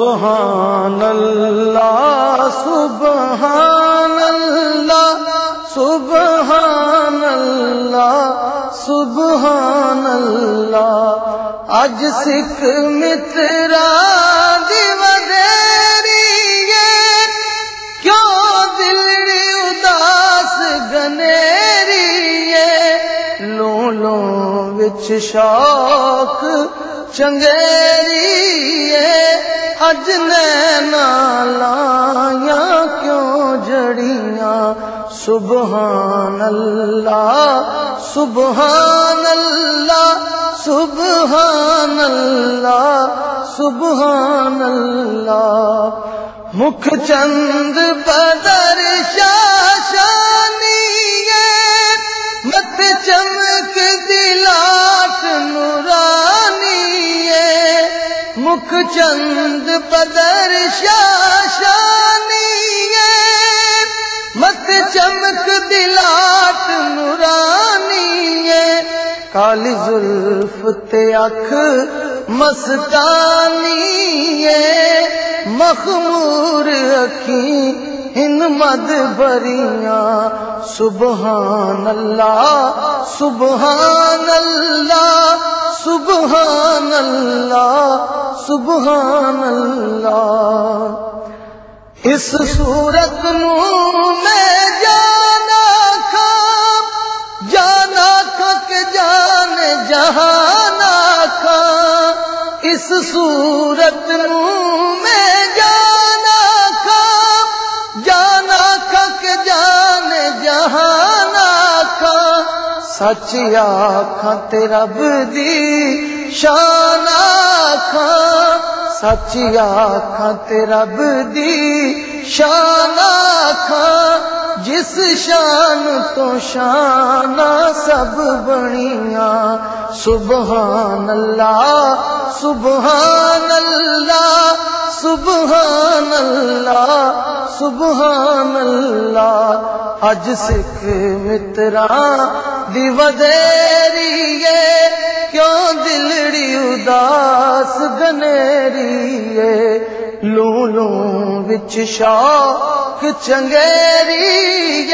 سبحان اللہ سبحان اللہ سبحان اللہ سبحان اللہ۔ اج سکھ مترا دیو دیوی کیوں دلڑی اداس گنیری لو لو وچ شوق چنگیری ہے۔ اج لایا کیوں جڑیاں؟ سبحان اللہ سبحان اللہ سبحان اللہ سبحان اللہ مکھ چند بدر شاشانی مکھ چند بدر شاشانی مت چمک دلاٹ نورانی کالی زلف تے اکھ مستانی مخمور اکھی ہن مد بریاں۔ سبحان اللہ سبحان اللہ سبحان اللہ۔ سبحان اللہ۔ اس صورت نو میں جانا کھا جانا کھا کہ جان جہانا کھا اس صورت نو میں جانا کھا جانا کھا کہ جان جہانا کھا سچ آخا رب دی شان آخا سچ آخا رب دی شان آخا جس شان تو شان سب بنیاں۔ سبحان اللہ سبحان اللہ سبحان اللہ سبحان اللہ۔ اج سکھ مترا دی ودیری کیوں دلڑی اداس گنیری لو لو وچ شوق چنگیری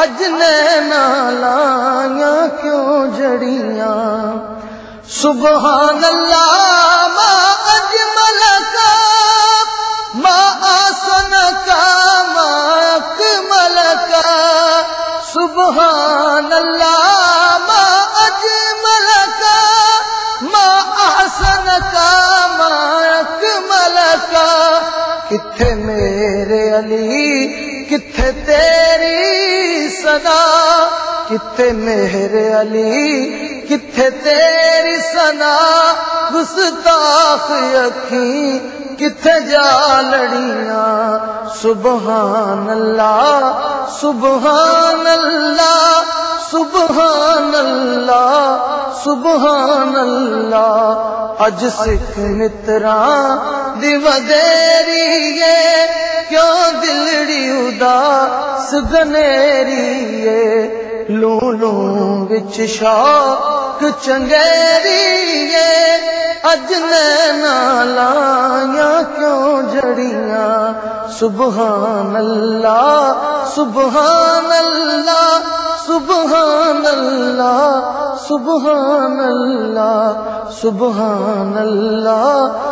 اج نینا لایا کیوں جڑیاں سبحان اللہ ما اجمل کا ما آسن کا ما اکمل کا سبحان اللہ کتھے میرے علی، کتھے تیری صدا؟ کتھے میرے علی، کتھے تیری سنا گستاخ اکھی، کتھے جا لڑیاں؟ سبحان اللہ سبحان اللہ سبحان اللہ سبحان اللہ۔ اج سکھ مترا دیوی کیوں دلڑی اداس گنیری لو لو وچ شوق چنگیری اج نینا لایا کیوں جڑیاں؟ سبحان اللہ سبحان اللہ سبحان اللہ سبحان اللہ سبحان اللہ